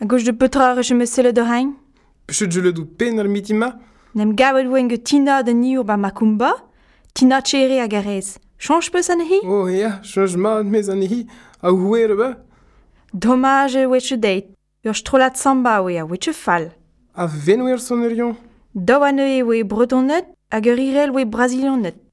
A gauche de petra re me sele de rein Peset je le dou pen al mitima Nem gavet oen ge tina de ni ba makumba, tina tchere a garez. Change peus an hi Oh ya, change ma mez an hi, a ouer ba. Dommage e wetche deit, ur strolat samba oe a wetche fal. A venouer son erion Dawane e oe bretonnet hag ur irel oe brazilionnet.